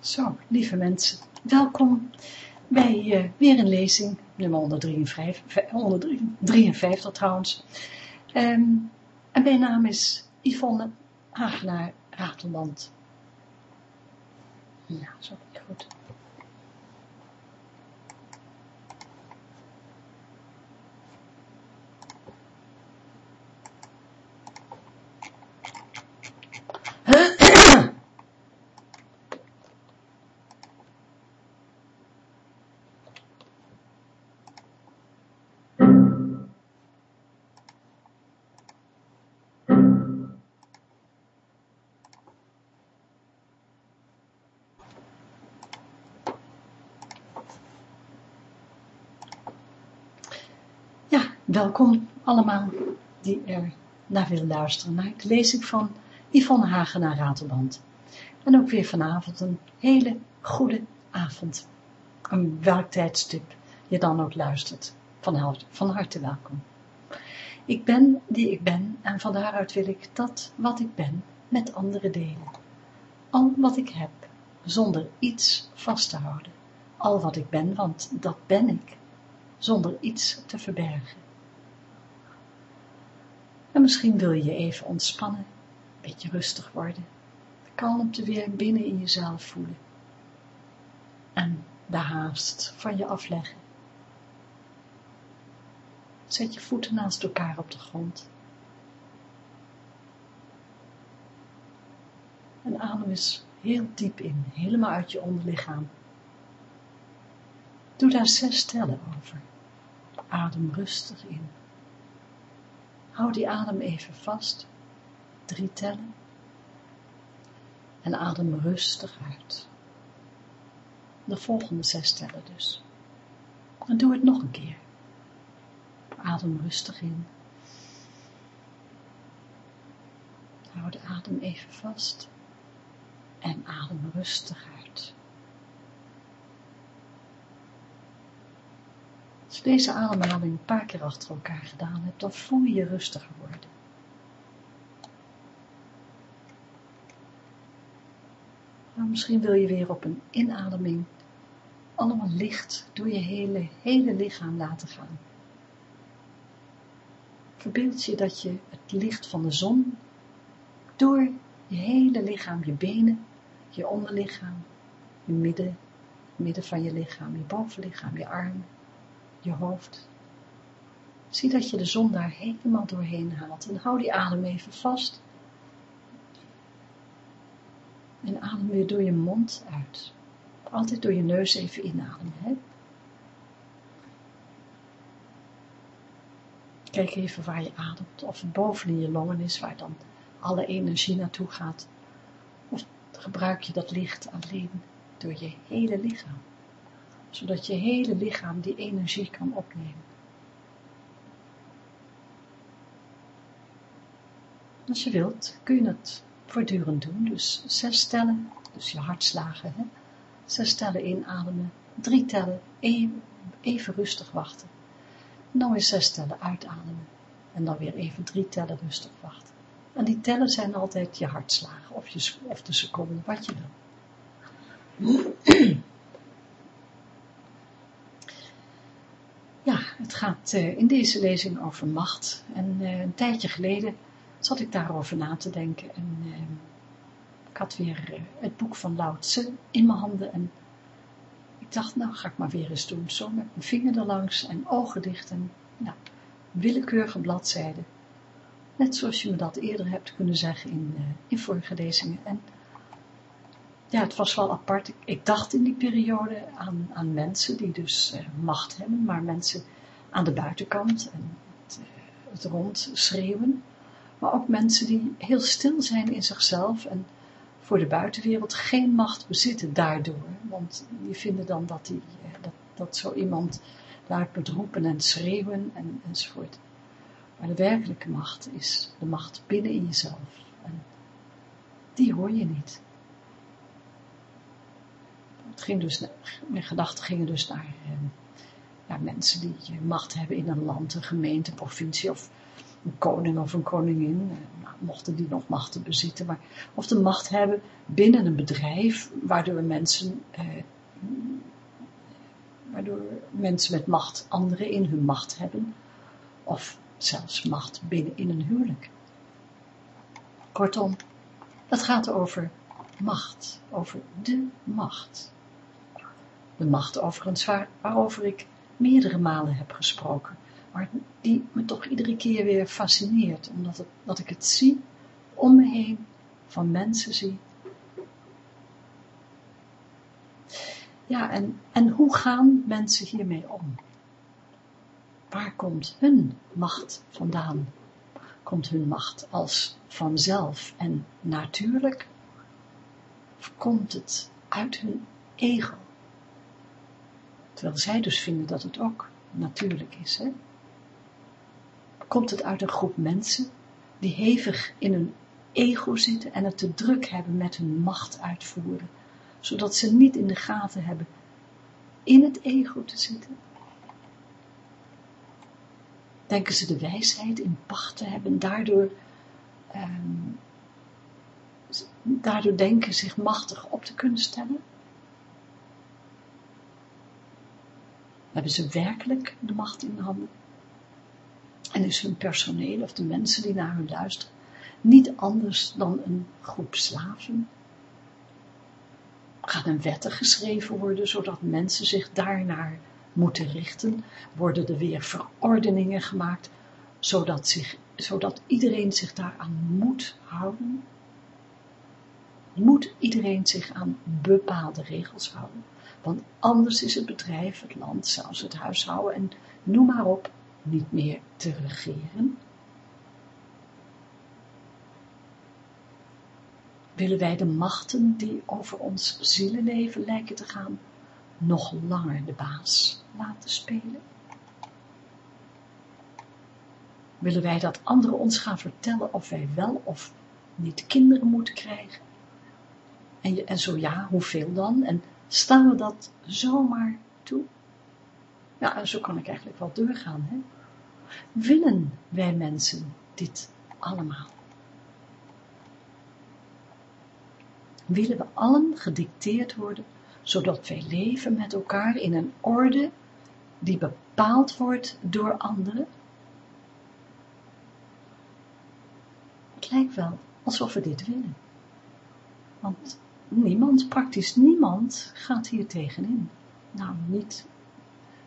Zo, lieve mensen, welkom bij uh, weer een lezing, nummer 153, 153 trouwens. Um, en mijn naam is Yvonne Hagenaar Ratelband. Ja, zo goed. Welkom allemaal die er naar willen luisteren naar de lezing van Yvonne Hagen naar Ratelband. En ook weer vanavond een hele goede avond. Een welk tijdstip je dan ook luistert. Van, van harte welkom. Ik ben die ik ben en van daaruit wil ik dat wat ik ben met anderen delen. Al wat ik heb, zonder iets vast te houden. Al wat ik ben, want dat ben ik, zonder iets te verbergen. En misschien wil je even ontspannen, een beetje rustig worden, de kalmte weer binnen in jezelf voelen. En de haast van je afleggen. Zet je voeten naast elkaar op de grond. En adem eens heel diep in, helemaal uit je onderlichaam. Doe daar zes tellen over. Adem rustig in. Hou die adem even vast. Drie tellen. En adem rustig uit. De volgende zes tellen dus. En doe het nog een keer. Adem rustig in. Hou de adem even vast. En adem rustig uit. Als je deze ademhaling een paar keer achter elkaar gedaan hebt, dan voel je je rustiger worden. Maar misschien wil je weer op een inademing allemaal licht door je hele, hele lichaam laten gaan. Verbeeld je dat je het licht van de zon door je hele lichaam, je benen, je onderlichaam, je midden, midden van je lichaam, je bovenlichaam, je armen, je hoofd. Zie dat je de zon daar helemaal doorheen haalt en hou die adem even vast. En adem weer door je mond uit. Altijd door je neus even inademen. Hè? Kijk even waar je ademt, of het boven in je longen is, waar dan alle energie naartoe gaat. Of gebruik je dat licht alleen door je hele lichaam zodat je hele lichaam die energie kan opnemen. Als je wilt, kun je het voortdurend doen, dus zes tellen, dus je hartslagen, hè? zes tellen inademen, drie tellen, even, even rustig wachten. En dan weer zes tellen uitademen en dan weer even drie tellen rustig wachten. En die tellen zijn altijd je hartslagen of, je, of de seconden, wat je wil. Het gaat uh, in deze lezing over macht. En uh, een tijdje geleden zat ik daarover na te denken. En uh, ik had weer het boek van Lao in mijn handen. En ik dacht, nou ga ik maar weer eens doen. Zo met mijn vinger erlangs en ogen dicht. En nou, willekeurige bladzijden. Net zoals je me dat eerder hebt kunnen zeggen in, in vorige lezingen. En ja, het was wel apart. Ik, ik, dacht in die periode aan, aan mensen die dus macht hebben, maar mensen aan de buitenkant en het, eh, het rondschreeuwen, maar ook mensen die heel stil zijn in zichzelf en voor de buitenwereld geen macht bezitten daardoor, want die vinden dan dat, die, eh, dat, dat zo iemand luid moet en schreeuwen en, enzovoort. Maar de werkelijke macht is de macht binnen in jezelf. En die hoor je niet. Het ging dus, mijn gedachten gingen dus naar, eh, mensen die macht hebben in een land, een gemeente, provincie of een koning of een koningin, eh, nou, mochten die nog machten bezitten, maar of de macht hebben binnen een bedrijf, waardoor mensen, eh, waardoor mensen met macht anderen in hun macht hebben, of zelfs macht binnen in een huwelijk. Kortom, het gaat over macht, over de macht. De macht overigens waar, waarover ik meerdere malen heb gesproken, maar die me toch iedere keer weer fascineert, omdat dat ik het zie om me heen, van mensen zie. Ja, en, en hoe gaan mensen hiermee om? Waar komt hun macht vandaan? Komt hun macht als vanzelf en natuurlijk? Of komt het uit hun ego? Terwijl zij dus vinden dat het ook natuurlijk is. Hè? Komt het uit een groep mensen die hevig in hun ego zitten en het te druk hebben met hun macht uitvoeren, zodat ze niet in de gaten hebben in het ego te zitten? Denken ze de wijsheid in pacht te hebben, daardoor, um, daardoor denken zich machtig op te kunnen stellen? Hebben ze werkelijk de macht in handen? En is hun personeel of de mensen die naar hun luisteren niet anders dan een groep slaven? Gaan er wetten geschreven worden, zodat mensen zich daarnaar moeten richten? Worden er weer verordeningen gemaakt, zodat, zich, zodat iedereen zich daaraan moet houden? Moet iedereen zich aan bepaalde regels houden? Want anders is het bedrijf, het land, zelfs het huishouden en noem maar op, niet meer te regeren. Willen wij de machten die over ons zielenleven lijken te gaan, nog langer de baas laten spelen? Willen wij dat anderen ons gaan vertellen of wij wel of niet kinderen moeten krijgen? En, en zo ja, hoeveel dan? En Staan we dat zomaar toe? Ja, en zo kan ik eigenlijk wel doorgaan. Hè? Willen wij mensen dit allemaal? Willen we allen gedicteerd worden, zodat wij leven met elkaar in een orde die bepaald wordt door anderen? Het lijkt wel alsof we dit willen. Want niemand, praktisch niemand, gaat hier tegenin. Nou, niet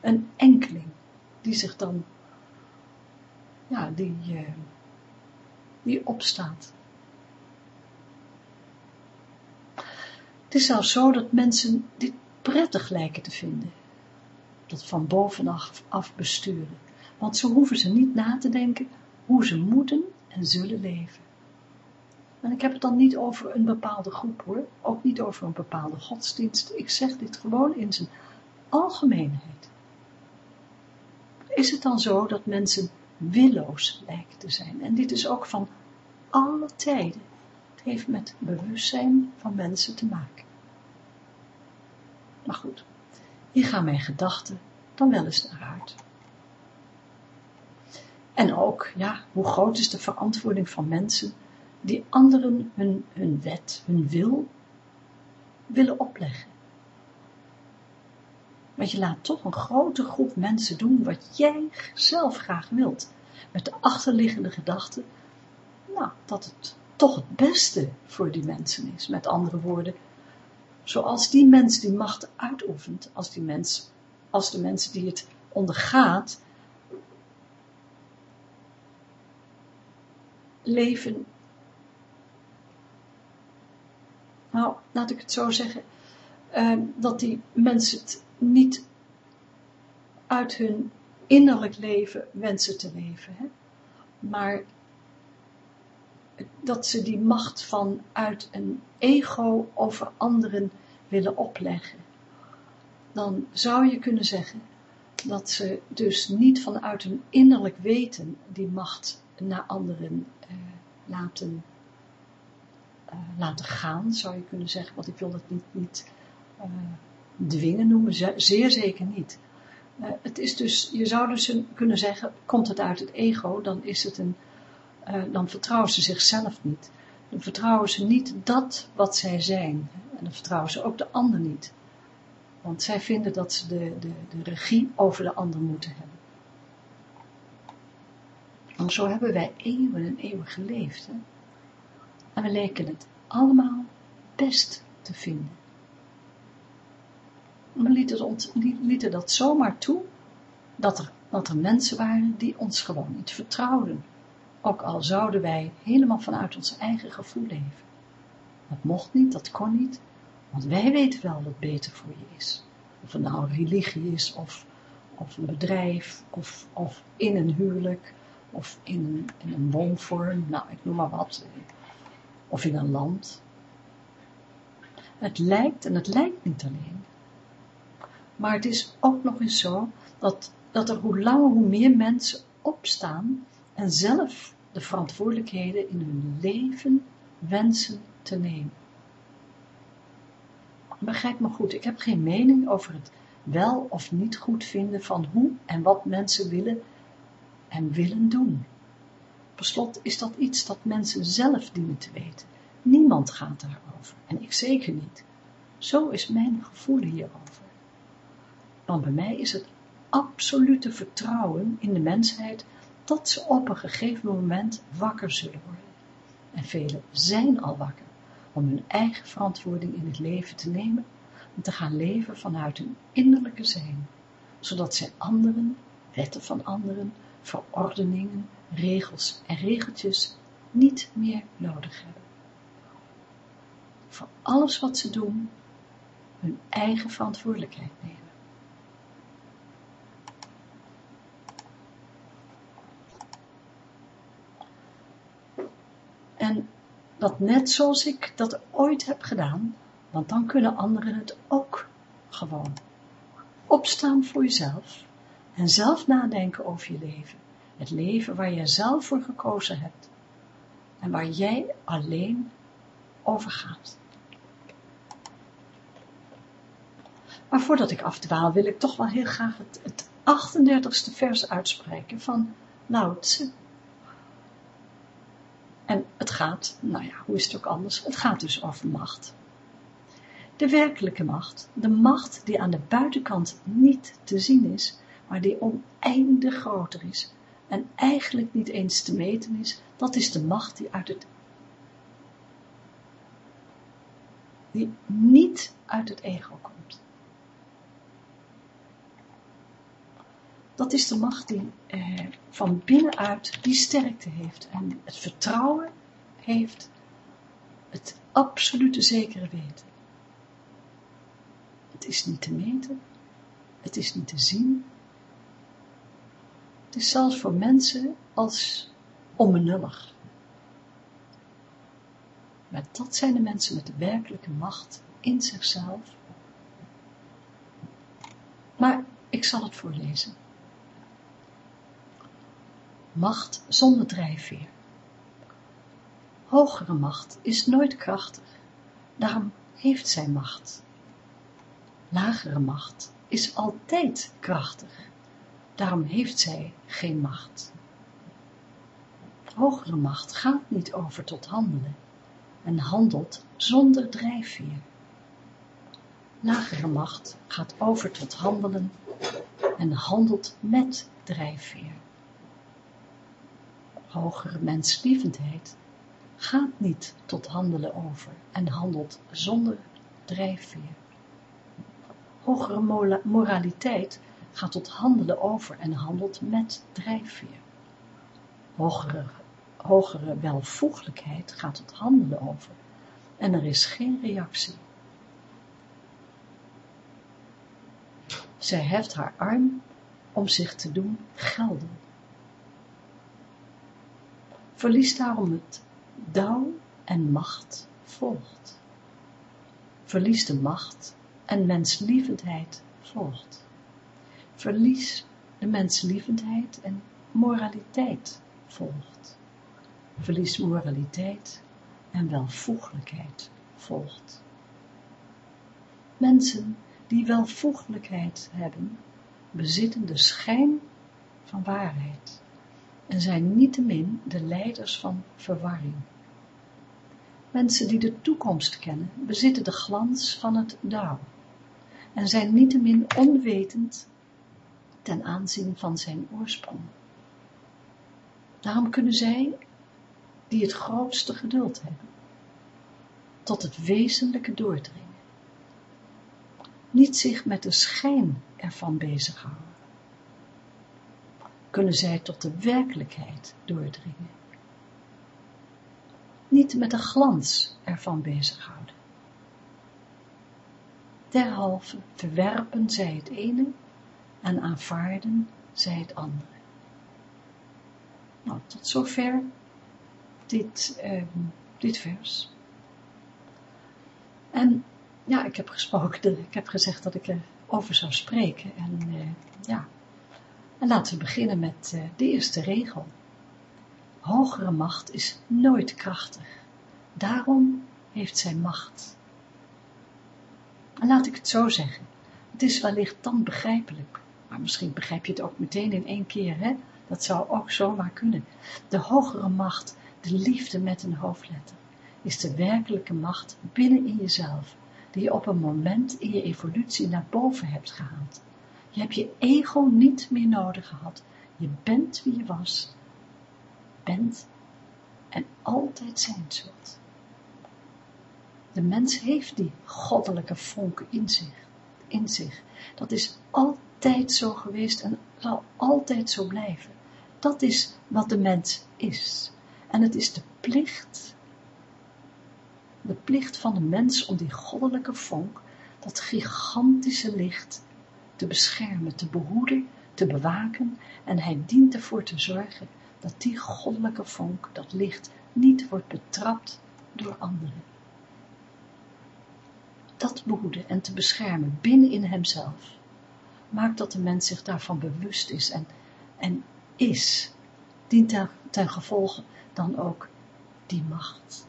een enkeling die zich dan, ja, die, uh, die opstaat. Het is zelfs zo dat mensen dit prettig lijken te vinden. Dat van bovenaf af besturen. Want zo hoeven ze niet na te denken hoe ze moeten en zullen leven. En ik heb het dan niet over een bepaalde groep hoor, ook niet over een bepaalde godsdienst. Ik zeg dit gewoon in zijn algemeenheid. Is het dan zo dat mensen willoos lijken te zijn? En dit is ook van alle tijden. Het heeft met bewustzijn van mensen te maken. Maar goed, hier gaan mijn gedachten dan wel eens naar uit. En ook, ja, hoe groot is de verantwoording van mensen die anderen hun, hun wet, hun wil, willen opleggen. Want je laat toch een grote groep mensen doen wat jij zelf graag wilt, met de achterliggende gedachte, nou, dat het toch het beste voor die mensen is. Met andere woorden, zoals die mens die macht uitoefent, als, die mens, als de mensen die het ondergaat, leven nou, laat ik het zo zeggen, ehm, dat die mensen het niet uit hun innerlijk leven wensen te leven, hè? maar dat ze die macht vanuit een ego over anderen willen opleggen. Dan zou je kunnen zeggen dat ze dus niet vanuit hun innerlijk weten die macht naar anderen eh, laten laten gaan, zou je kunnen zeggen, want ik wil dat niet, niet uh, dwingen noemen, zeer zeker niet. Uh, het is dus, je zou dus kunnen zeggen, komt het uit het ego, dan is het een, dan vertrouwen ze zichzelf niet. Dan vertrouwen ze niet dat wat zij zijn. En dan vertrouwen ze ook de ander niet. Want zij vinden dat ze de, de, de regie over de ander moeten hebben. En zo hebben wij eeuwen en eeuwen geleefd. Hè? En we leken het allemaal best te vinden. We lieten, lieten dat zomaar toe, dat er, dat er mensen waren die ons gewoon niet vertrouwden. Ook al zouden wij helemaal vanuit ons eigen gevoel leven. Dat mocht niet, dat kon niet, want wij weten wel wat beter voor je is. Of het nou religie is, of, of een bedrijf, of, of in een huwelijk, of in, in een woonvorm, nou ik noem maar wat, of in een land. Het lijkt, en het lijkt niet alleen, maar het is ook nog eens zo, dat, dat er hoe langer hoe meer mensen opstaan en zelf de verantwoordelijkheden in hun leven wensen te nemen. Begrijp me goed, ik heb geen mening over het wel of niet goed vinden van hoe en wat mensen willen en willen doen. Per slot is dat iets dat mensen zelf dienen te weten. Niemand gaat daarover, en ik zeker niet. Zo is mijn gevoel hierover. Want bij mij is het absolute vertrouwen in de mensheid dat ze op een gegeven moment wakker zullen worden. En velen zijn al wakker om hun eigen verantwoording in het leven te nemen en te gaan leven vanuit hun innerlijke zijn, zodat zij anderen, wetten van anderen, verordeningen, regels en regeltjes niet meer nodig hebben. Voor alles wat ze doen, hun eigen verantwoordelijkheid nemen. En dat net zoals ik dat ooit heb gedaan, want dan kunnen anderen het ook gewoon. Opstaan voor jezelf en zelf nadenken over je leven. Het leven waar jij zelf voor gekozen hebt en waar jij alleen over gaat. Maar voordat ik afdwaal wil ik toch wel heel graag het, het 38ste vers uitspreken van Lao En het gaat, nou ja, hoe is het ook anders, het gaat dus over macht. De werkelijke macht, de macht die aan de buitenkant niet te zien is, maar die oneindig groter is en eigenlijk niet eens te meten is, dat is de macht die uit het die niet uit het ego komt. Dat is de macht die eh, van binnenuit die sterkte heeft en het vertrouwen heeft, het absolute zekere weten. Het is niet te meten, het is niet te zien, het is zelfs voor mensen als onbenullig. Maar dat zijn de mensen met de werkelijke macht in zichzelf. Maar ik zal het voorlezen. Macht zonder drijfveer. Hogere macht is nooit krachtig, daarom heeft zij macht. Lagere macht is altijd krachtig, daarom heeft zij geen macht. Hogere macht gaat niet over tot handelen en handelt zonder drijfveer. Lagere macht gaat over tot handelen en handelt met drijfveer. Hogere menslievendheid gaat niet tot handelen over en handelt zonder drijfveer. Hogere moraliteit gaat tot handelen over en handelt met drijfveer. Hogere, hogere welvoeglijkheid gaat tot handelen over en er is geen reactie. Zij heft haar arm om zich te doen gelden. Verlies daarom het dauw en macht volgt. Verlies de macht en menslievendheid volgt verlies de menslievendheid en moraliteit volgt. Verlies moraliteit en welvoeglijkheid volgt. Mensen die welvoeglijkheid hebben, bezitten de schijn van waarheid en zijn niettemin de leiders van verwarring. Mensen die de toekomst kennen, bezitten de glans van het dauw en zijn niettemin onwetend ten aanzien van zijn oorsprong. Daarom kunnen zij, die het grootste geduld hebben, tot het wezenlijke doordringen, niet zich met de schijn ervan bezighouden, kunnen zij tot de werkelijkheid doordringen, niet met de glans ervan bezighouden. Derhalve verwerpen zij het ene en aanvaarden zij het andere. Nou, tot zover dit, uh, dit vers. En ja, ik heb gesproken, ik heb gezegd dat ik erover zou spreken. En uh, ja, en laten we beginnen met uh, de eerste regel. Hogere macht is nooit krachtig. Daarom heeft zij macht. En laat ik het zo zeggen. Het is wellicht dan begrijpelijk. Maar misschien begrijp je het ook meteen in één keer, hè? Dat zou ook zomaar kunnen. De hogere macht, de liefde met een hoofdletter, is de werkelijke macht binnen in jezelf, die je op een moment in je evolutie naar boven hebt gehaald. Je hebt je ego niet meer nodig gehad. Je bent wie je was, bent en altijd zijn zult. De mens heeft die goddelijke vonken in zich, in zich. Dat is altijd zo geweest en zal altijd zo blijven. Dat is wat de mens is. En het is de plicht, de plicht van de mens om die goddelijke vonk, dat gigantische licht, te beschermen, te behoeden, te bewaken en hij dient ervoor te zorgen dat die goddelijke vonk, dat licht, niet wordt betrapt door anderen. Dat behoeden en te beschermen binnen in hemzelf, maakt dat de mens zich daarvan bewust is en, en is, dient ten, ten gevolge dan ook die macht.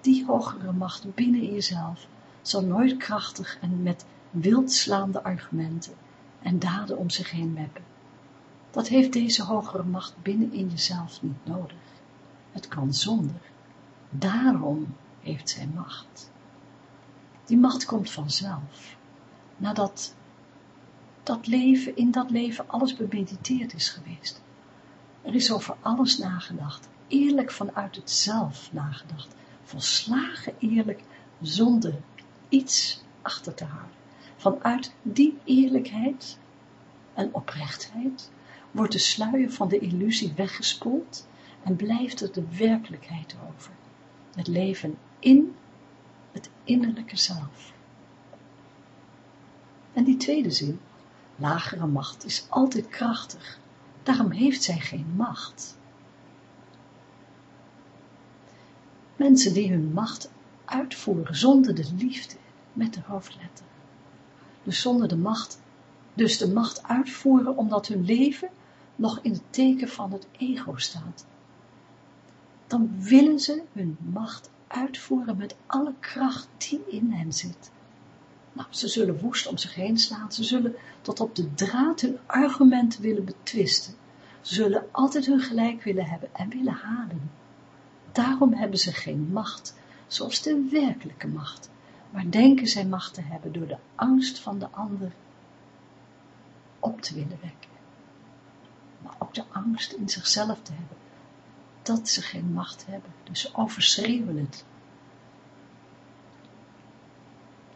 Die hogere macht binnen jezelf zal nooit krachtig en met wildslaande argumenten en daden om zich heen meppen. Dat heeft deze hogere macht binnen in jezelf niet nodig. Het kan zonder. Daarom heeft zij macht. Die macht komt vanzelf, nadat dat leven, in dat leven alles bemediteerd is geweest. Er is over alles nagedacht, eerlijk vanuit het zelf nagedacht, volslagen eerlijk, zonder iets achter te houden. Vanuit die eerlijkheid en oprechtheid wordt de sluier van de illusie weggespoeld en blijft er de werkelijkheid over. Het leven in het innerlijke zelf. En die tweede zin, lagere macht is altijd krachtig, daarom heeft zij geen macht. Mensen die hun macht uitvoeren zonder de liefde met de hoofdletter. Dus zonder de macht, dus de macht uitvoeren omdat hun leven nog in het teken van het ego staat. Dan willen ze hun macht uitvoeren met alle kracht die in hen zit. Nou, ze zullen woest om zich heen slaan, ze zullen tot op de draad hun argumenten willen betwisten. Ze zullen altijd hun gelijk willen hebben en willen halen. Daarom hebben ze geen macht, zoals de werkelijke macht, maar denken zij macht te hebben door de angst van de ander op te willen wekken. Maar ook de angst in zichzelf te hebben, dat ze geen macht hebben, dus ze overschreeuwen het.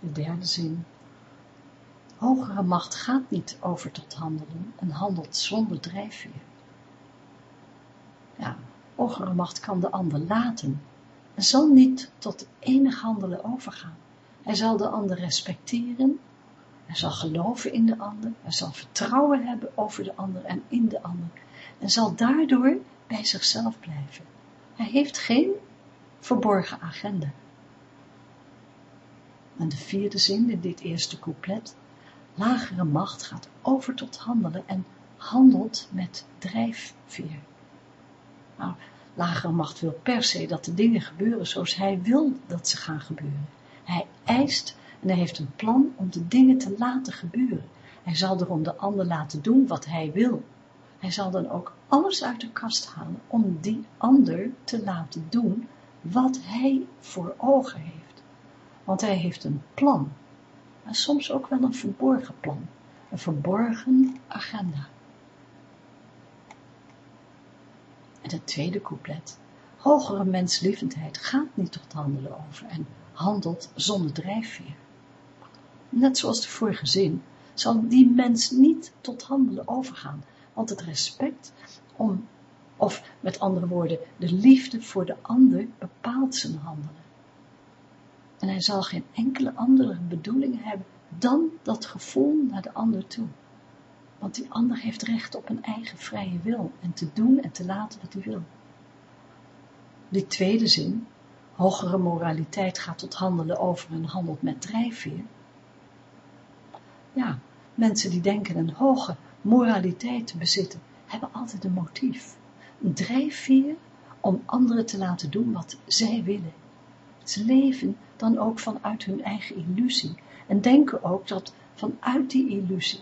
De derde zin. Hogere macht gaat niet over tot handelen en handelt zonder drijfveer. Ja, hogere macht kan de ander laten en zal niet tot enig handelen overgaan. Hij zal de ander respecteren, hij zal geloven in de ander, hij zal vertrouwen hebben over de ander en in de ander en zal daardoor bij zichzelf blijven. Hij heeft geen verborgen agenda. En de vierde zin in dit eerste couplet, lagere macht gaat over tot handelen en handelt met drijfveer. Nou, lagere macht wil per se dat de dingen gebeuren zoals hij wil dat ze gaan gebeuren. Hij eist En hij heeft een plan om de dingen te laten gebeuren. Hij zal erom de ander laten doen wat hij wil. Hij zal dan ook alles uit de kast halen om die ander te laten doen wat hij voor ogen heeft. Want hij heeft een plan. En soms ook wel een verborgen plan. Een verborgen agenda. En het tweede couplet. Hogere menslievendheid gaat niet tot handelen over en handelt zonder drijfveer. Net zoals de vorige zin zal die mens niet tot handelen overgaan, want het respect om, of met andere woorden, de liefde voor de ander bepaalt zijn handelen. En hij zal geen enkele andere bedoeling hebben dan dat gevoel naar de ander toe. Want die ander heeft recht op een eigen vrije wil en te doen en te laten wat hij wil. Die tweede zin, hogere moraliteit gaat tot handelen over en handelt met drijfveer. Ja, mensen die denken een hoge moraliteit te bezitten, hebben altijd een motief. Een drijfveer om anderen te laten doen wat zij willen. Ze leven dan ook vanuit hun eigen illusie en denken ook dat vanuit die illusie,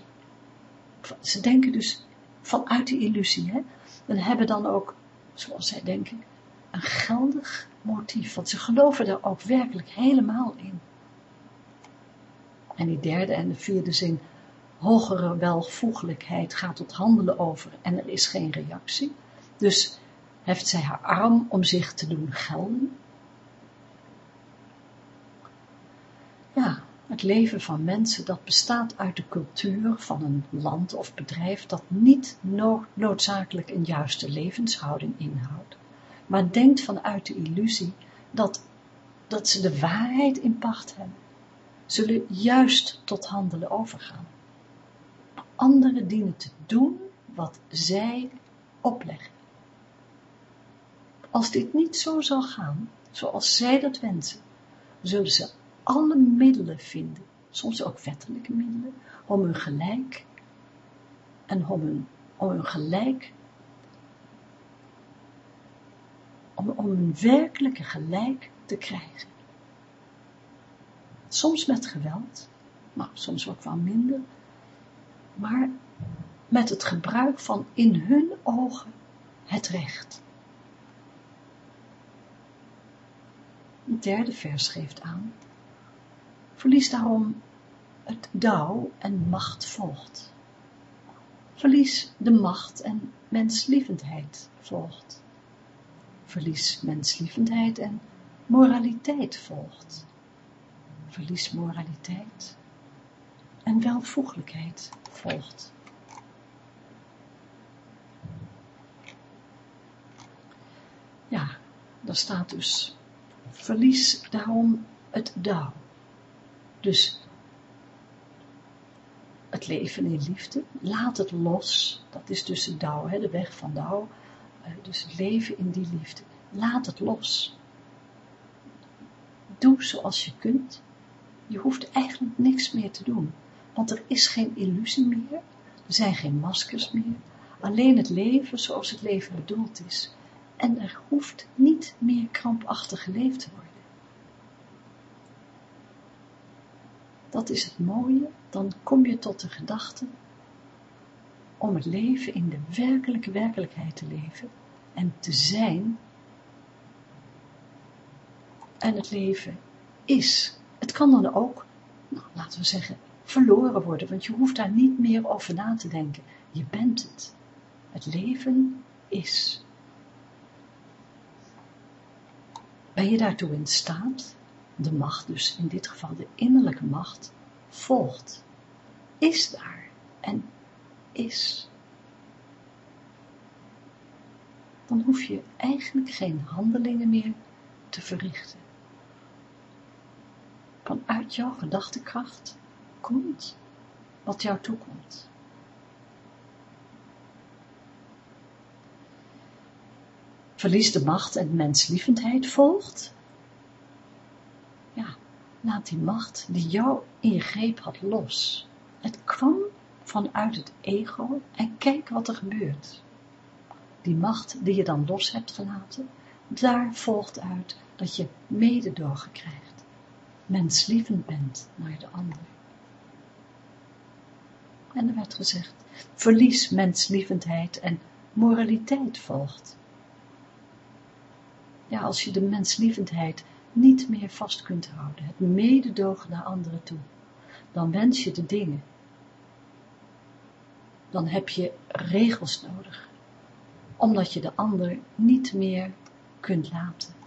ze denken dus vanuit die illusie, hè, en hebben dan ook, zoals zij denken, een geldig motief, want ze geloven er ook werkelijk helemaal in. En die derde en de vierde zin, hogere welvoegelijkheid gaat tot handelen over en er is geen reactie. Dus heft zij haar arm om zich te doen gelden. Ja, het leven van mensen dat bestaat uit de cultuur van een land of bedrijf dat niet noodzakelijk een juiste levenshouding inhoudt, maar denkt vanuit de illusie dat, dat ze de waarheid in pacht hebben, zullen juist tot handelen overgaan. Anderen dienen te doen wat zij opleggen. Als dit niet zo zal gaan, zoals zij dat wensen, zullen ze alle middelen vinden, soms ook wettelijke middelen, om hun gelijk en om hun, om hun gelijk, om, om hun werkelijke gelijk te krijgen. Soms met geweld, maar soms ook wel minder, maar met het gebruik van in hun ogen het recht. Het derde vers geeft aan, verlies daarom het dauw en macht volgt. Verlies de macht en menslievendheid volgt. Verlies menslievendheid en moraliteit volgt. Verlies moraliteit en welvoeglijkheid volgt. Ja, daar staat dus, verlies daarom het dauw. Dus het leven in liefde, laat het los, dat is dus het dauw, de weg van dauw, eh, dus het leven in die liefde, laat het los. Doe zoals je kunt, je hoeft eigenlijk niks meer te doen, want er is geen illusie meer, er zijn geen maskers meer, alleen het leven zoals het leven bedoeld is, en er hoeft niet meer krampachtig geleefd te worden. Dat is het mooie, dan kom je tot de gedachte om het leven in de werkelijke werkelijkheid te leven en te zijn. En het leven is. Het kan dan ook, nou, laten we zeggen, verloren worden, want je hoeft daar niet meer over na te denken. Je bent het. Het leven is. Ben je daartoe in staat? De macht dus, in dit geval de innerlijke macht, volgt. Is daar en is. Dan hoef je eigenlijk geen handelingen meer te verrichten. Vanuit jouw gedachtekracht komt wat jou toekomt. Verlies de macht en menslievendheid volgt. Ja, laat die macht die jou in je greep had los. Het kwam vanuit het ego en kijk wat er gebeurt. Die macht die je dan los hebt gelaten, daar volgt uit dat je mededogen krijgt menslievend bent naar de ander. En er werd gezegd, verlies menslievendheid en moraliteit volgt. Ja, als je de menslievendheid niet meer vast kunt houden, het mededogen naar anderen toe, dan wens je de dingen. Dan heb je regels nodig, omdat je de ander niet meer kunt laten.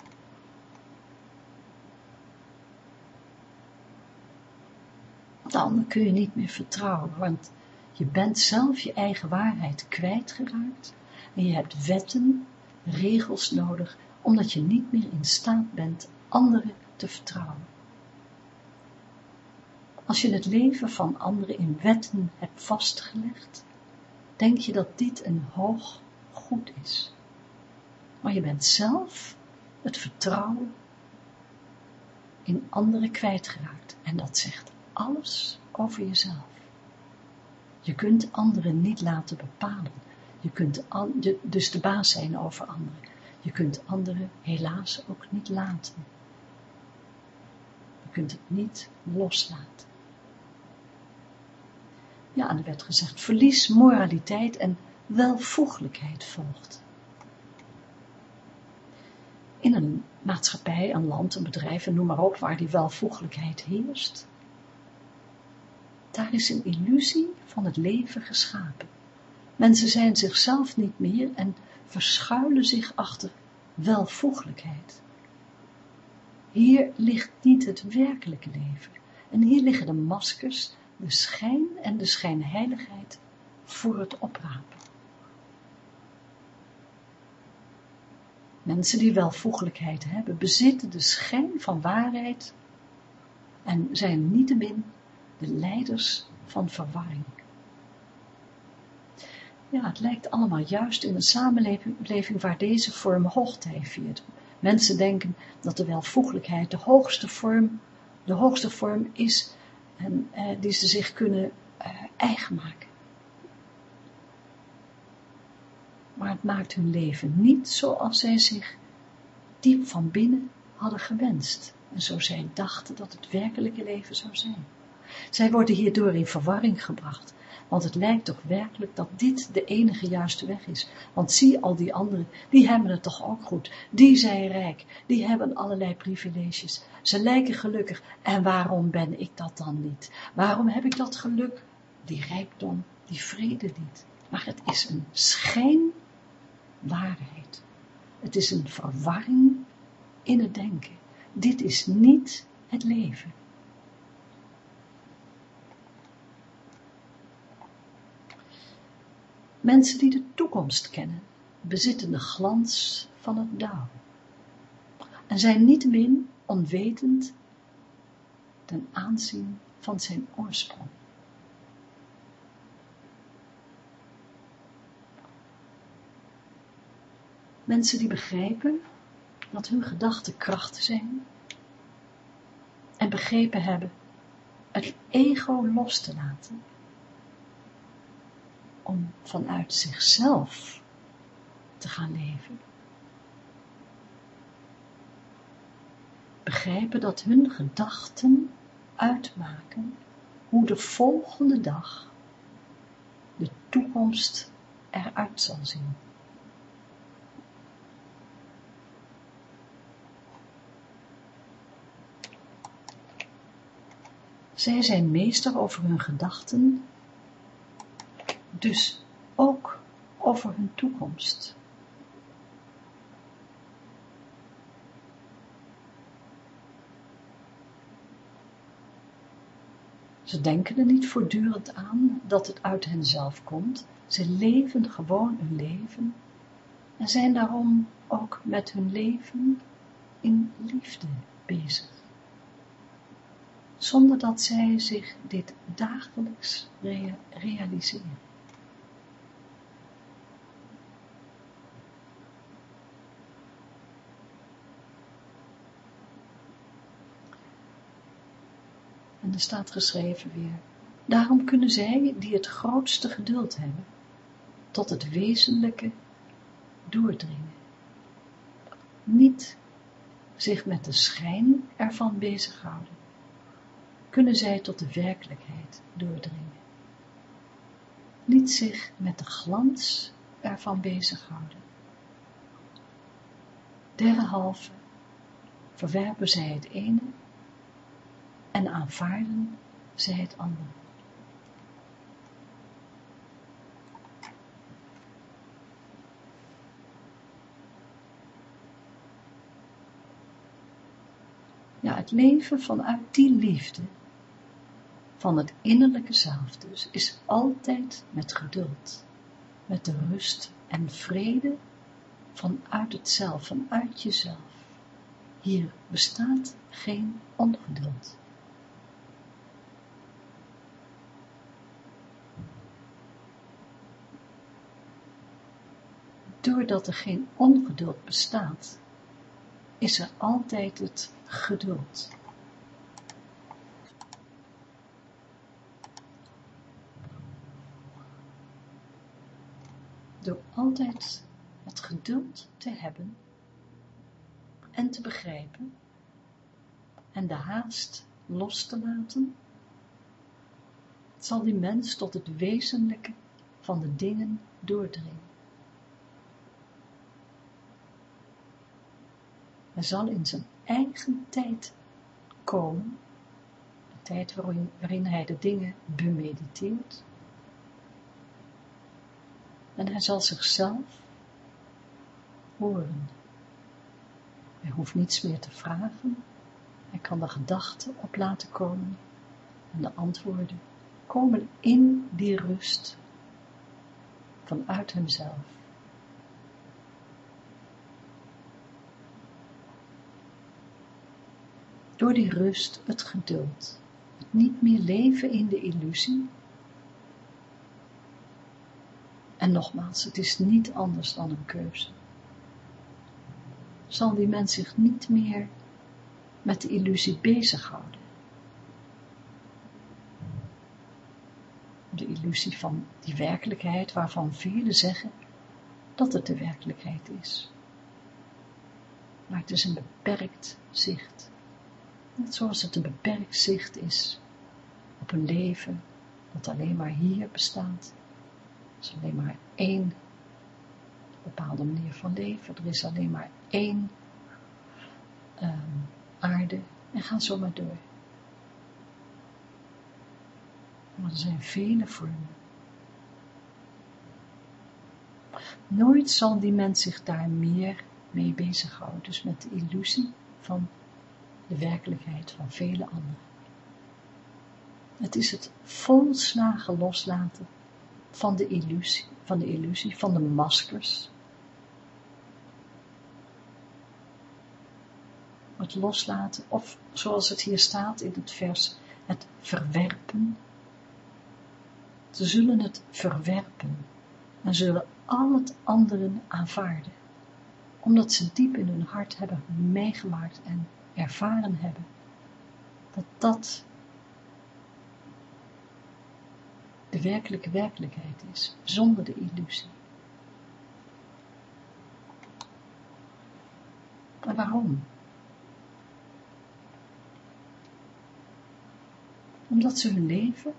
Ander kun je niet meer vertrouwen, want je bent zelf je eigen waarheid kwijtgeraakt en je hebt wetten, regels nodig, omdat je niet meer in staat bent anderen te vertrouwen. Als je het leven van anderen in wetten hebt vastgelegd, denk je dat dit een hoog goed is. Maar je bent zelf het vertrouwen in anderen kwijtgeraakt. En dat zegt alles over jezelf. Je kunt anderen niet laten bepalen. Je kunt dus de baas zijn over anderen. Je kunt anderen helaas ook niet laten. Je kunt het niet loslaten. Ja, en er werd gezegd, verlies moraliteit en welvoeglijkheid volgt. In een maatschappij, een land, een bedrijf, en noem maar op, waar die welvoeglijkheid heerst, daar is een illusie van het leven geschapen. Mensen zijn zichzelf niet meer en verschuilen zich achter welvoeglijkheid. Hier ligt niet het werkelijke leven. En hier liggen de maskers, de schijn en de schijnheiligheid voor het oprapen. Mensen die welvoeglijkheid hebben, bezitten de schijn van waarheid en zijn niettemin de leiders van verwarring. Ja, het lijkt allemaal juist in een samenleving waar deze vorm hoogtij viert. Mensen denken dat de welvoeglijkheid de hoogste vorm, de hoogste vorm is en eh, die ze zich kunnen eh, eigen maken. Maar het maakt hun leven niet zoals zij zich diep van binnen hadden gewenst en zo zij dachten dat het werkelijke leven zou zijn. Zij worden hierdoor in verwarring gebracht, want het lijkt toch werkelijk dat dit de enige juiste weg is. Want zie al die anderen, die hebben het toch ook goed. Die zijn rijk, die hebben allerlei privileges. Ze lijken gelukkig. En waarom ben ik dat dan niet? Waarom heb ik dat geluk, die rijkdom, die vrede niet? Maar het is een schijnwaarheid. Het is een verwarring in het denken. Dit is niet het leven. Mensen die de toekomst kennen, bezitten de glans van het dauw en zijn niettemin onwetend ten aanzien van zijn oorsprong. Mensen die begrijpen dat hun gedachten krachten zijn en begrepen hebben het ego los te laten om vanuit zichzelf te gaan leven. Begrijpen dat hun gedachten uitmaken hoe de volgende dag, de toekomst eruit zal zien. Zij zijn meester over hun gedachten dus ook over hun toekomst. Ze denken er niet voortdurend aan dat het uit henzelf komt. Ze leven gewoon hun leven en zijn daarom ook met hun leven in liefde bezig. Zonder dat zij zich dit dagelijks realiseren. Er staat geschreven weer, daarom kunnen zij, die het grootste geduld hebben, tot het wezenlijke doordringen. Niet zich met de schijn ervan bezighouden, kunnen zij tot de werkelijkheid doordringen. Niet zich met de glans ervan bezighouden. Derhalve verwerpen zij het ene en aanvaarden zij het andere. Ja, het leven vanuit die liefde, van het innerlijke zelf dus, is altijd met geduld, met de rust en vrede vanuit het zelf, vanuit jezelf. Hier bestaat geen ongeduld. Doordat er geen ongeduld bestaat, is er altijd het geduld. Door altijd het geduld te hebben en te begrijpen en de haast los te laten, zal die mens tot het wezenlijke van de dingen doordringen. Hij zal in zijn eigen tijd komen, de tijd waarin, waarin hij de dingen bemediteert, en hij zal zichzelf horen. Hij hoeft niets meer te vragen, hij kan de gedachten op laten komen en de antwoorden komen in die rust vanuit hemzelf. Door die rust het geduld, het niet meer leven in de illusie. En nogmaals, het is niet anders dan een keuze. Zal die mens zich niet meer met de illusie bezighouden. De illusie van die werkelijkheid waarvan velen zeggen dat het de werkelijkheid is. Maar het is een beperkt zicht. Net zoals het een beperkt zicht is op een leven dat alleen maar hier bestaat. Er is alleen maar één bepaalde manier van leven. Er is alleen maar één um, aarde en ga zo maar door. Maar er zijn vele vormen. Nooit zal die mens zich daar meer mee bezighouden, dus met de illusie van de werkelijkheid van vele anderen. Het is het volslagen loslaten van de illusie, van de illusie, van de maskers. Het loslaten, of zoals het hier staat in het vers, het verwerpen. Ze zullen het verwerpen en zullen al het anderen aanvaarden, omdat ze diep in hun hart hebben meegemaakt en ervaren hebben, dat dat de werkelijke werkelijkheid is, zonder de illusie. En waarom? Omdat ze hun leven,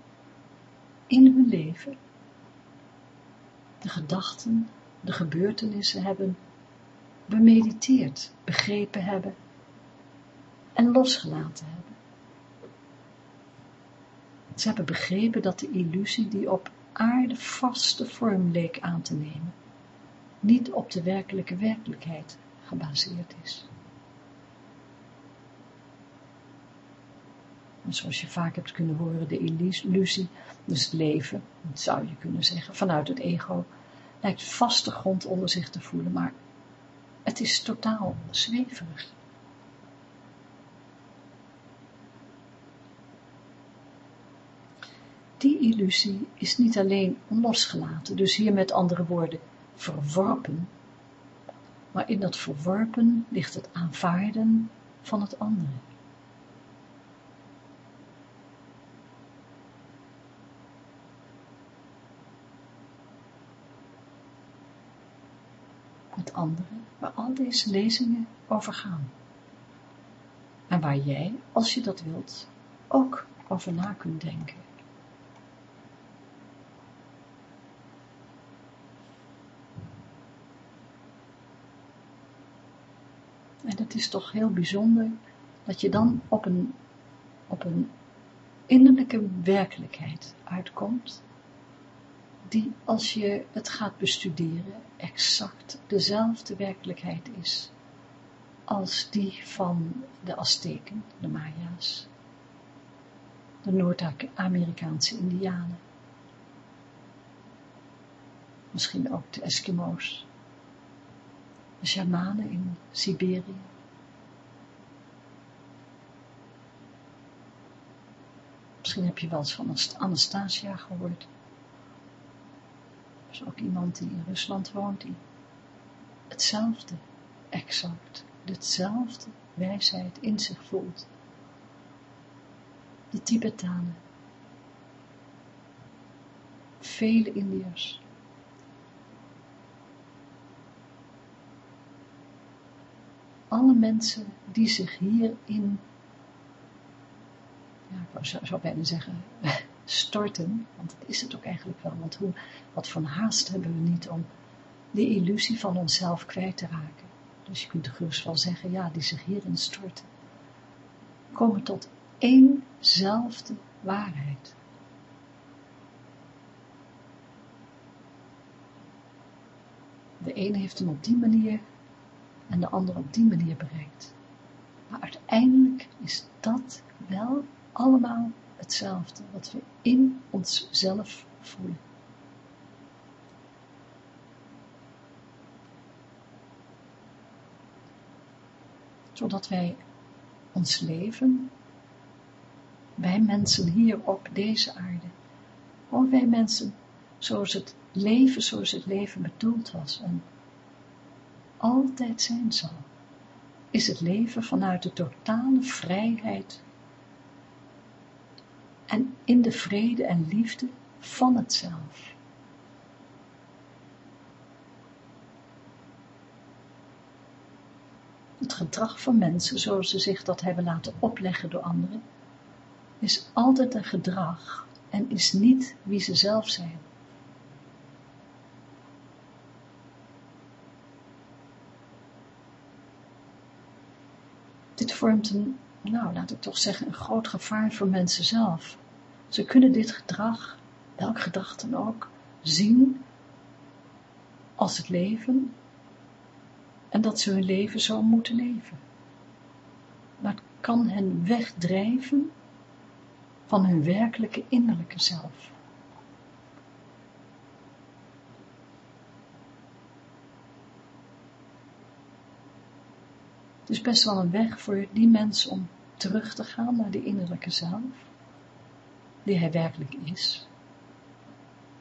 in hun leven, de gedachten, de gebeurtenissen hebben bemediteerd, begrepen hebben en losgelaten hebben. Ze hebben begrepen dat de illusie die op aarde vaste vorm leek aan te nemen, niet op de werkelijke werkelijkheid gebaseerd is. En zoals je vaak hebt kunnen horen, de illusie, dus het leven, zou je kunnen zeggen, vanuit het ego, lijkt vaste grond onder zich te voelen, maar het is totaal zweverig. Die illusie is niet alleen losgelaten, dus hier met andere woorden verworpen, maar in dat verworpen ligt het aanvaarden van het andere. Het andere, waar al deze lezingen over gaan. En waar jij, als je dat wilt, ook over na kunt denken. En het is toch heel bijzonder dat je dan op een, op een innerlijke werkelijkheid uitkomt, die als je het gaat bestuderen exact dezelfde werkelijkheid is als die van de Azteken, de Maya's, de Noord-Amerikaanse Indianen, misschien ook de Eskimo's, shamanen in Siberië. Misschien heb je wel eens van Anastasia gehoord. Er is ook iemand die in Rusland woont, die hetzelfde, exact, hetzelfde wijsheid in zich voelt. De Tibetanen. Vele Indiërs. alle mensen die zich hierin, ja, ik zou, bijna zeggen, storten, want dat is het ook eigenlijk wel, want hoe, wat van haast hebben we niet om die illusie van onszelf kwijt te raken. Dus je kunt gerust wel zeggen, ja, die zich hierin storten, komen tot éénzelfde waarheid. De een heeft hem op die manier en de ander op die manier bereikt. Maar uiteindelijk is dat wel allemaal hetzelfde, wat we in onszelf voelen. Zodat wij ons leven, wij mensen hier op deze aarde, gewoon wij mensen, zoals het leven, zoals het leven bedoeld was en altijd zijn zal, is het leven vanuit de totale vrijheid en in de vrede en liefde van het zelf. Het gedrag van mensen, zoals ze zich dat hebben laten opleggen door anderen, is altijd een gedrag en is niet wie ze zelf zijn. Dit vormt een, nou laat ik toch zeggen, een groot gevaar voor mensen zelf. Ze kunnen dit gedrag, welk gedrag dan ook, zien als het leven en dat ze hun leven zo moeten leven. Maar het kan hen wegdrijven van hun werkelijke innerlijke zelf. Is best wel een weg voor die mens om terug te gaan naar die innerlijke zelf, die hij werkelijk is.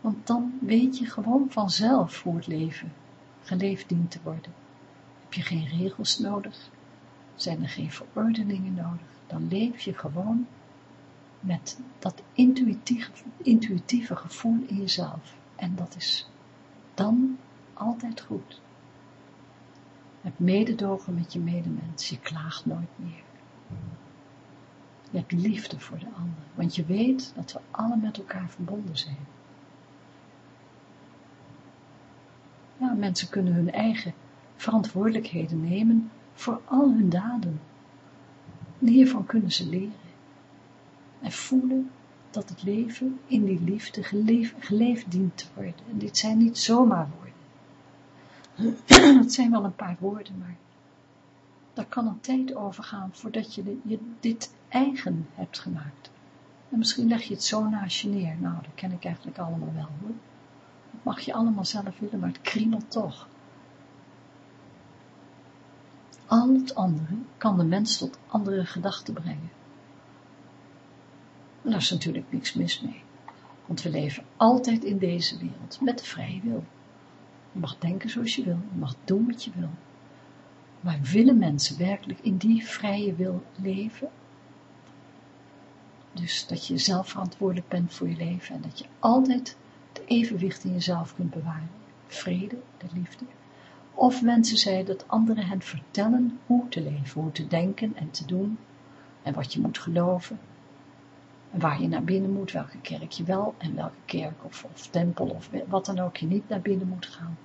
Want dan weet je gewoon vanzelf hoe het leven geleefd dient te worden. Heb je geen regels nodig, zijn er geen verordeningen nodig, dan leef je gewoon met dat intuïtieve, intuïtieve gevoel in jezelf. En dat is dan altijd goed. Het mededogen met je medemens. Je klaagt nooit meer. Je hebt liefde voor de ander. Want je weet dat we alle met elkaar verbonden zijn. Ja, mensen kunnen hun eigen verantwoordelijkheden nemen voor al hun daden. En hiervan kunnen ze leren. En voelen dat het leven in die liefde geleefd, geleefd dient te worden. En dit zijn niet zomaar woorden. Het zijn wel een paar woorden, maar daar kan een tijd over gaan voordat je, je dit eigen hebt gemaakt. En misschien leg je het zo naast je neer. Nou, dat ken ik eigenlijk allemaal wel hoor. Dat mag je allemaal zelf willen, maar het kriemelt toch. Al het andere kan de mens tot andere gedachten brengen. En daar is natuurlijk niks mis mee. Want we leven altijd in deze wereld met de vrije wil. Je mag denken zoals je wil, je mag doen wat je wil. Maar willen mensen werkelijk in die vrije wil leven? Dus dat je zelf verantwoordelijk bent voor je leven en dat je altijd het evenwicht in jezelf kunt bewaren. Vrede, de liefde. Of mensen zij dat anderen hen vertellen hoe te leven, hoe te denken en te doen en wat je moet geloven. Waar je naar binnen moet, welke kerk je wel en welke kerk of, of tempel of wat dan ook je niet naar binnen moet gaan.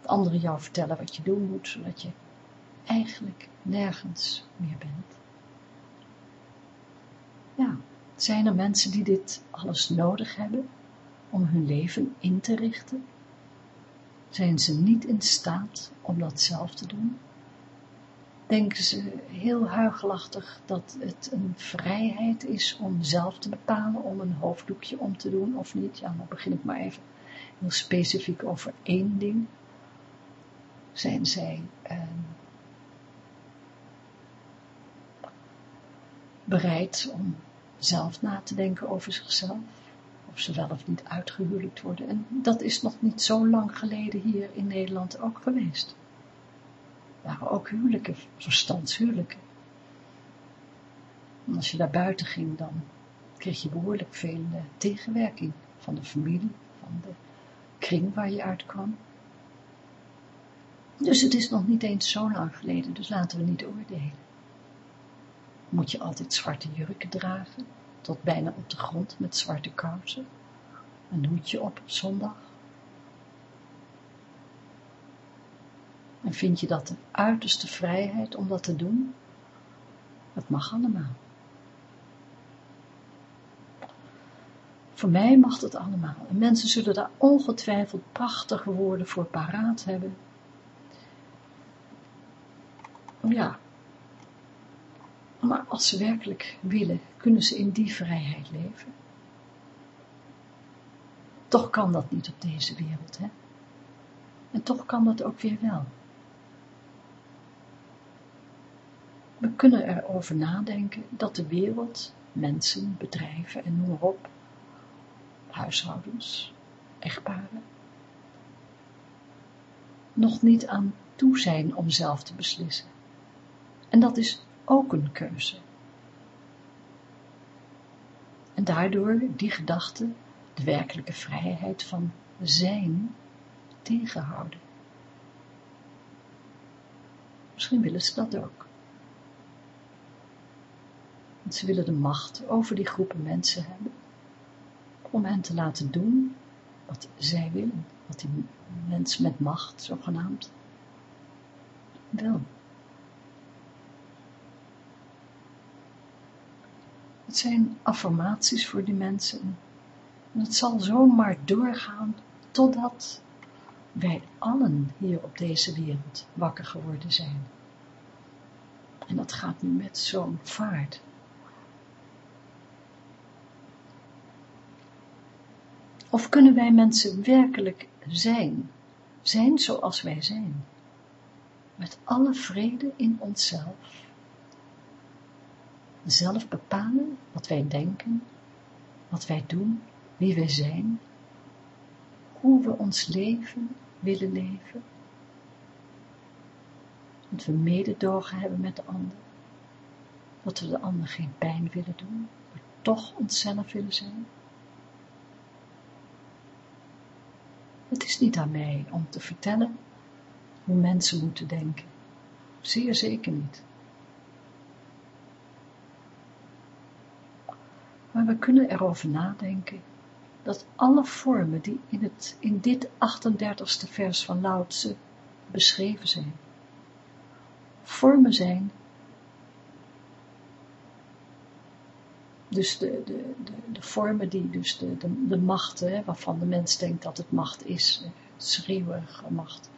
Dat anderen jou vertellen wat je doen moet, zodat je eigenlijk nergens meer bent. Ja, zijn er mensen die dit alles nodig hebben om hun leven in te richten? Zijn ze niet in staat om dat zelf te doen? Denken ze heel huigelachtig dat het een vrijheid is om zelf te bepalen om een hoofddoekje om te doen of niet? Ja, dan begin ik maar even heel specifiek over één ding. Zijn zij eh, bereid om zelf na te denken over zichzelf, of ze wel of niet uitgehuwelijkt worden. En dat is nog niet zo lang geleden hier in Nederland ook geweest. Waren ook huwelijken, verstandshuwelijken. En als je daar buiten ging, dan kreeg je behoorlijk veel eh, tegenwerking van de familie, van de kring waar je uitkwam. Dus het is nog niet eens zo lang geleden, dus laten we niet oordelen moet je altijd zwarte jurken dragen, tot bijna op de grond met zwarte kousen, een hoedje op zondag. En vind je dat de uiterste vrijheid om dat te doen? Dat mag allemaal. Voor mij mag het allemaal. En mensen zullen daar ongetwijfeld prachtige woorden voor paraat hebben. Ja, maar als ze werkelijk willen, kunnen ze in die vrijheid leven. Toch kan dat niet op deze wereld, hè? En toch kan dat ook weer wel. We kunnen erover nadenken dat de wereld, mensen, bedrijven en noem maar op, huishoudens, echtparen, nog niet aan toe zijn om zelf te beslissen. En dat is ook een keuze. En daardoor die gedachte, de werkelijke vrijheid van zijn, tegenhouden. Misschien willen ze dat ook. Want ze willen de macht over die groepen mensen hebben, om hen te laten doen wat zij willen, wat die mensen met macht, zogenaamd, wil. Het zijn affirmaties voor die mensen. En het zal zomaar doorgaan totdat wij allen hier op deze wereld wakker geworden zijn. En dat gaat nu met zo'n vaart. Of kunnen wij mensen werkelijk zijn, zijn zoals wij zijn, met alle vrede in onszelf. Zelf bepalen wat wij denken, wat wij doen, wie wij zijn, hoe we ons leven willen leven, dat we mededogen hebben met de ander, dat we de ander geen pijn willen doen, maar toch onszelf willen zijn. Het is niet aan mij om te vertellen hoe mensen moeten denken, zeer zeker niet. Maar we kunnen erover nadenken dat alle vormen die in, het, in dit 38ste vers van Lao beschreven zijn, vormen zijn, dus de, de, de, vormen die, dus de, de, de macht, hè, waarvan de mens denkt dat het macht is, schreeuwerige macht,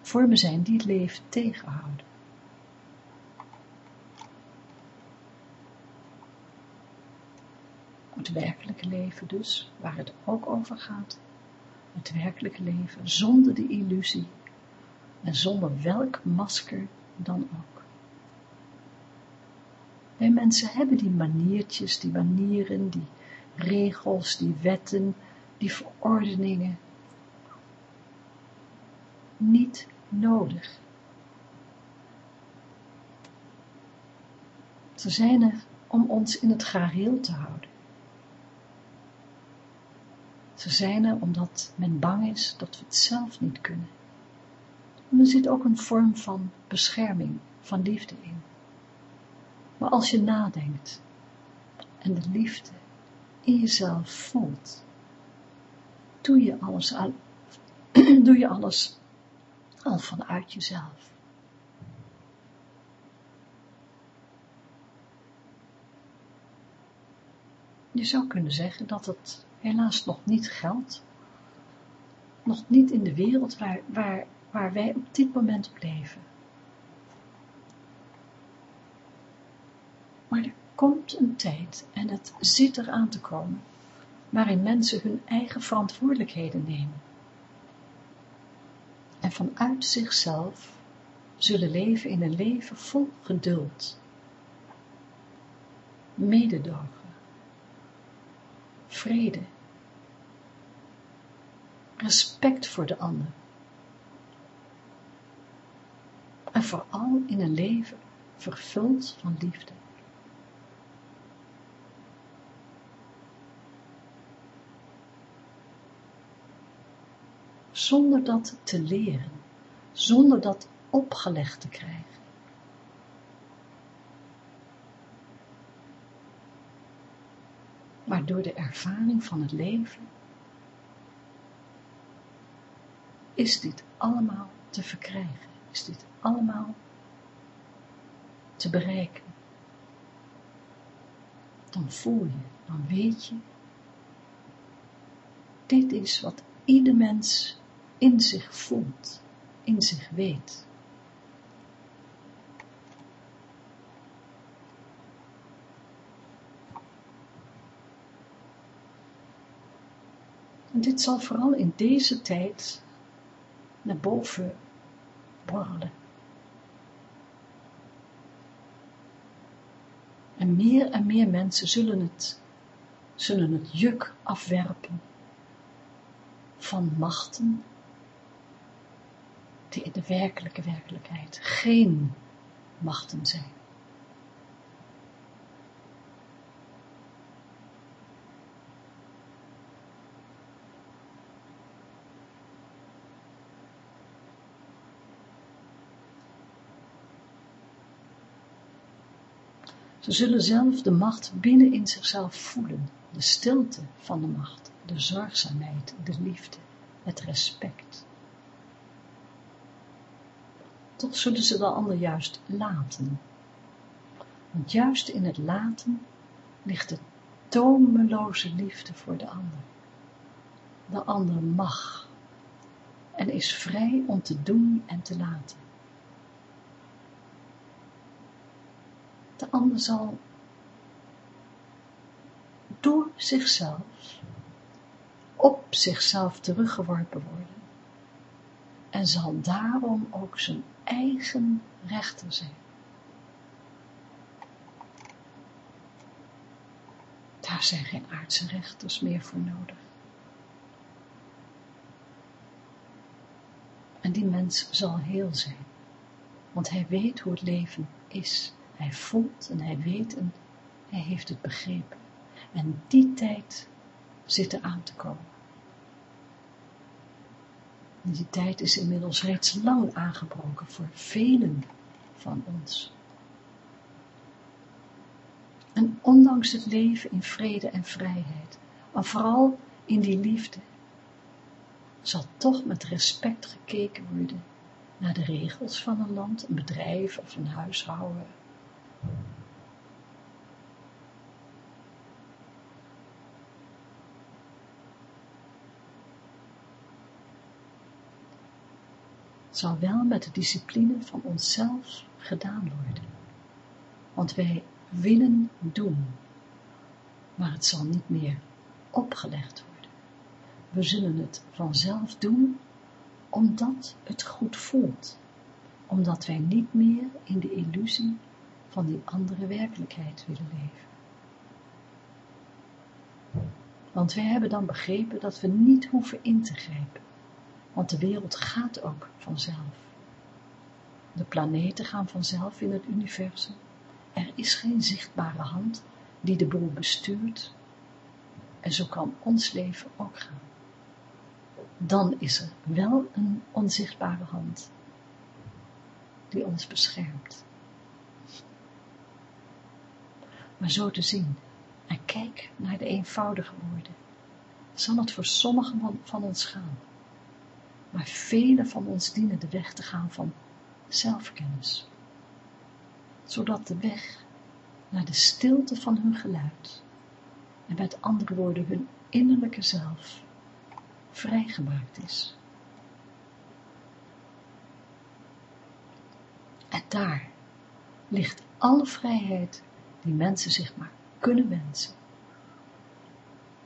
vormen zijn die het leven tegenhouden. Het werkelijke leven dus, waar het ook over gaat. Het werkelijke leven zonder de illusie en zonder welk masker dan ook. Wij mensen hebben die maniertjes, die manieren, die regels, die wetten, die verordeningen niet nodig. Ze zijn er om ons in het gareel te houden. Ze zijn er omdat men bang is dat we het zelf niet kunnen. En er zit ook een vorm van bescherming, van liefde in. Maar als je nadenkt, en de liefde in jezelf voelt, doe je alles al, doe je alles al vanuit jezelf. Je zou kunnen zeggen dat het helaas nog niet geldt, nog niet in de wereld waar, waar, waar wij op dit moment op leven. Maar er komt een tijd, en het zit er aan te komen, waarin mensen hun eigen verantwoordelijkheden nemen. En vanuit zichzelf zullen leven in een leven vol geduld, mededogen, vrede, respect voor de ander. En vooral in een leven vervuld van liefde. Zonder dat te leren, zonder dat opgelegd te krijgen. maar door de ervaring van het leven is dit allemaal te verkrijgen, is dit allemaal te bereiken. Dan voel je, dan weet je, dit is wat ieder mens in zich voelt, in zich weet. En dit zal vooral in deze tijd naar boven borrelen. En meer en meer mensen zullen het, zullen het juk afwerpen van machten in de werkelijke werkelijkheid geen machten zijn. Ze zullen zelf de macht binnen in zichzelf voelen, de stilte van de macht, de zorgzaamheid, de liefde, het respect. Toch zullen ze de ander juist laten. Want juist in het laten ligt de tomeloze liefde voor de ander. De ander mag en is vrij om te doen en te laten. de ander zal door zichzelf op zichzelf teruggeworpen worden en zal daarom ook zijn eigen rechter zijn. Daar zijn geen aardse rechters meer voor nodig. En die mens zal heel zijn, want hij weet hoe het leven is. Hij voelt en hij weet en hij heeft het begrepen. En die tijd zit er aan te komen. En die tijd is inmiddels reeds lang aangebroken voor velen van ons. En ondanks het leven in vrede en vrijheid, maar vooral in die liefde, zal toch met respect gekeken worden naar de regels van een land, een bedrijf of een huishouden zal wel met de discipline van onszelf gedaan worden. Want wij willen doen, maar het zal niet meer opgelegd worden. We zullen het vanzelf doen, omdat het goed voelt, omdat wij niet meer in de illusie van die andere werkelijkheid willen leven. Want wij hebben dan begrepen dat we niet hoeven in te grijpen, want de wereld gaat ook vanzelf. De planeten gaan vanzelf in het universum. Er is geen zichtbare hand die de boel bestuurt. En zo kan ons leven ook gaan. Dan is er wel een onzichtbare hand die ons beschermt. Maar zo te zien en kijk naar de eenvoudige woorden. Zal het voor sommigen van ons gaan. Maar velen van ons dienen de weg te gaan van zelfkennis. Zodat de weg naar de stilte van hun geluid en met andere woorden hun innerlijke zelf vrijgemaakt is. En daar ligt alle vrijheid die mensen zich maar kunnen wensen.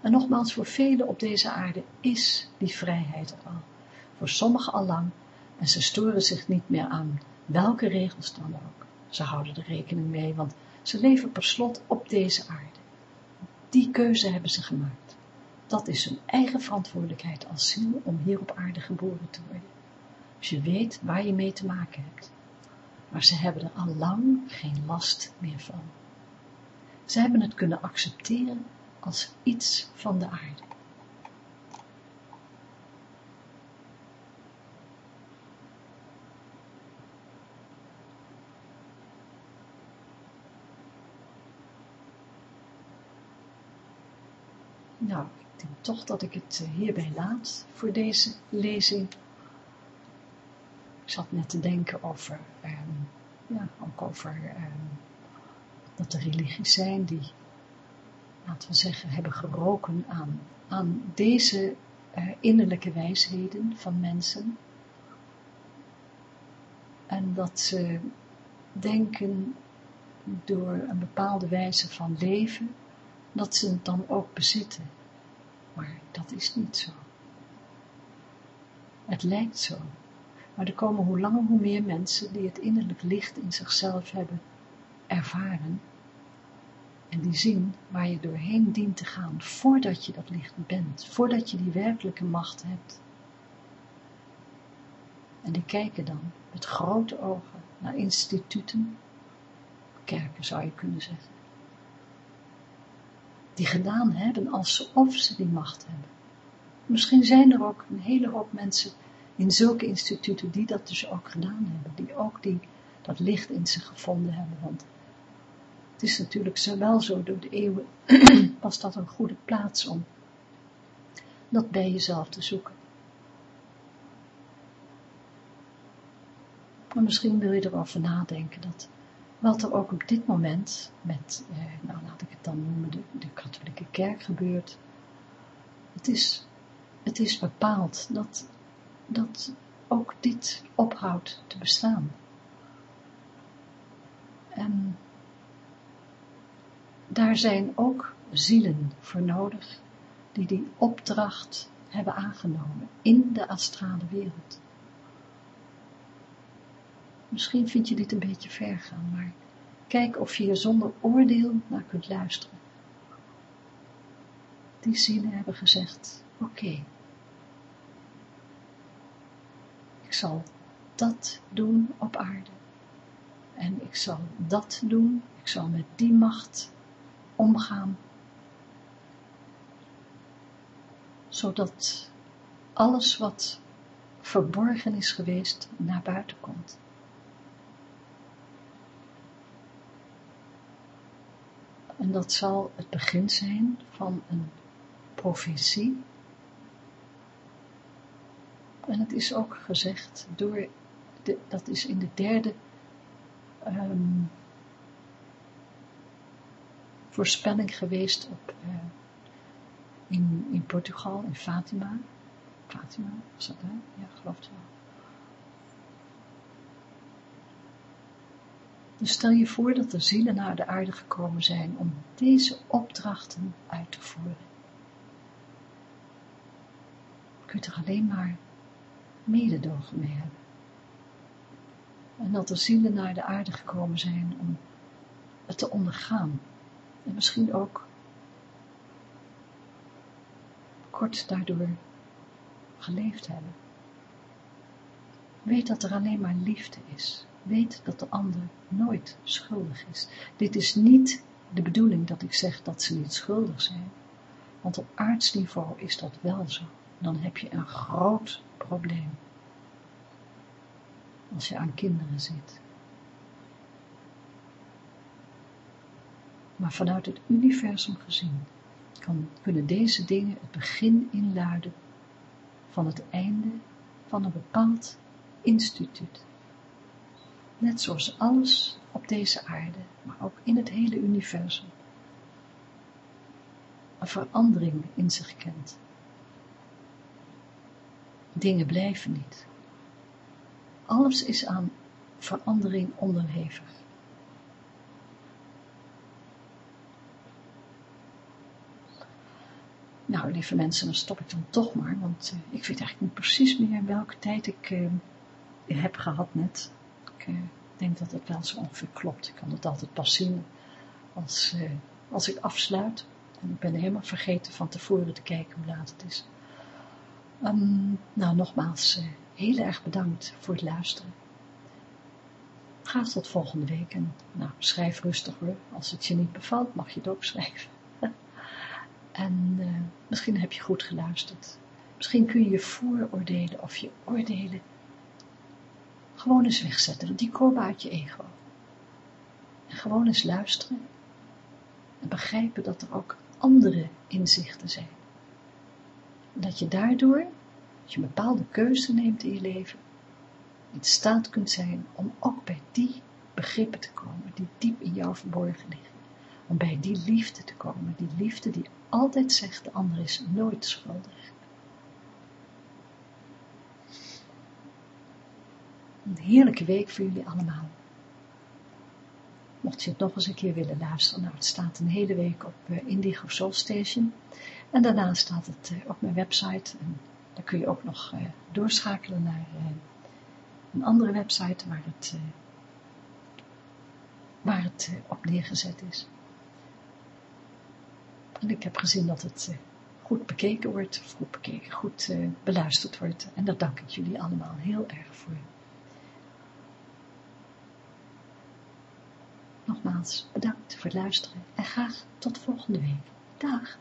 En nogmaals, voor velen op deze aarde is die vrijheid er al. Voor sommigen al lang, en ze storen zich niet meer aan welke regels dan ook. Ze houden er rekening mee, want ze leven per slot op deze aarde. Die keuze hebben ze gemaakt. Dat is hun eigen verantwoordelijkheid als ziel om hier op aarde geboren te worden. Als je weet waar je mee te maken hebt. Maar ze hebben er al lang geen last meer van. Ze hebben het kunnen accepteren als iets van de aarde. Nou, ik toch dat ik het eh, hierbij laat voor deze lezing. Ik zat net te denken over, um, ja, ook over um, dat er religies zijn die, laten we zeggen, hebben geroken aan, aan deze uh, innerlijke wijsheden van mensen. En dat ze denken door een bepaalde wijze van leven, dat ze het dan ook bezitten. Maar dat is niet zo. Het lijkt zo. Maar er komen hoe langer hoe meer mensen die het innerlijk licht in zichzelf hebben ervaren. En die zien waar je doorheen dient te gaan voordat je dat licht bent. Voordat je die werkelijke macht hebt. En die kijken dan met grote ogen naar instituten, kerken zou je kunnen zeggen die gedaan hebben alsof ze die macht hebben. Misschien zijn er ook een hele hoop mensen in zulke instituten die dat dus ook gedaan hebben, die ook die, dat licht in zich gevonden hebben, want het is natuurlijk zo wel zo door de eeuwen, was dat een goede plaats om dat bij jezelf te zoeken. Maar misschien wil je erover nadenken dat wat er ook op dit moment met, eh, nou laat ik het dan noemen, de, de katholieke kerk gebeurt. Het is, het is bepaald dat, dat ook dit ophoudt te bestaan. En daar zijn ook zielen voor nodig die die opdracht hebben aangenomen in de astrale wereld. Misschien vind je dit een beetje ver gaan, maar kijk of je er zonder oordeel naar kunt luisteren. Die zielen hebben gezegd, oké, ik zal dat doen op aarde. En ik zal dat doen, ik zal met die macht omgaan. Zodat alles wat verborgen is geweest naar buiten komt. En dat zal het begin zijn van een profetie. En het is ook gezegd door, dat is in de derde um, voorspelling geweest op, uh, in, in Portugal, in Fatima. Fatima, was dat hè? Ja, geloof het wel. Dus stel je voor dat er zielen naar de aarde gekomen zijn om deze opdrachten uit te voeren. Je kunt er alleen maar mededogen mee hebben. En dat er zielen naar de aarde gekomen zijn om het te ondergaan. En misschien ook kort daardoor geleefd hebben. Weet dat er alleen maar liefde is weet dat de ander nooit schuldig is. Dit is niet de bedoeling dat ik zeg dat ze niet schuldig zijn, want op aardsniveau is dat wel zo. Dan heb je een groot probleem. Als je aan kinderen zit. Maar vanuit het universum gezien kan, kunnen deze dingen het begin inluiden van het einde van een bepaald instituut. Net zoals alles op deze aarde, maar ook in het hele universum, een verandering in zich kent. Dingen blijven niet. Alles is aan verandering onderhevig. Nou, lieve mensen, dan stop ik dan toch maar, want uh, ik weet eigenlijk niet precies meer welke tijd ik uh, heb gehad net. Ik uh, denk dat het wel zo ongeveer klopt. Ik kan het altijd pas zien als, als ik afsluit. En ik ben helemaal vergeten van tevoren te kijken hoe laat het is. Um, nou, nogmaals, heel erg bedankt voor het luisteren. Ga tot volgende week en nou, schrijf rustig hoor. Als het je niet bevalt, mag je het ook schrijven. En uh, misschien heb je goed geluisterd. Misschien kun je je vooroordelen of je oordelen gewoon eens wegzetten, die komen uit je ego. En gewoon eens luisteren en begrijpen dat er ook andere inzichten zijn. En dat je daardoor, als je een bepaalde keuze neemt in je leven, in staat kunt zijn om ook bij die begrippen te komen, die diep in jou verborgen liggen. Om bij die liefde te komen, die liefde die altijd zegt, de ander is nooit schuldig. Een heerlijke week voor jullie allemaal. Mocht je het nog eens een keer willen luisteren, nou het staat een hele week op uh, Indigo Soul Station. En daarna staat het uh, op mijn website. En daar kun je ook nog uh, doorschakelen naar een andere website waar het, waar het op neergezet is. En ik heb gezien dat het goed bekeken wordt, goed bekeken, goed beluisterd wordt. En daar dank ik jullie allemaal heel erg voor. Nogmaals, bedankt voor het luisteren en graag tot volgende week. Dag!